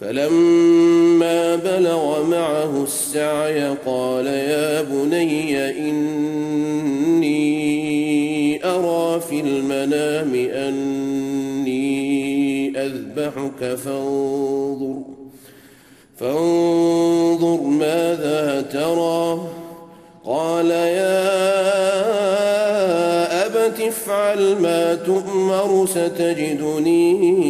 فلما بلغ معه السعي قال يا بني إني أرى في المنام أني أذبحك فانظر فانظر ماذا ترى. قال يا أبت افعل ما تؤمر ستجدني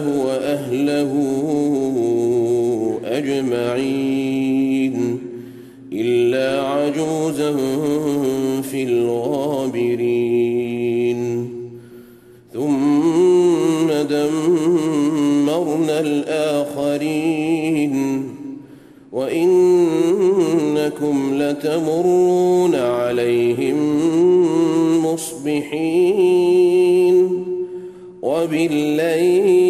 نجيناه وأهله أجمعين إلا عجوزا في الغابرين. ثم دمرنا الآخرين. وإنكم لتمرون عليهم مصبحين. وبالليل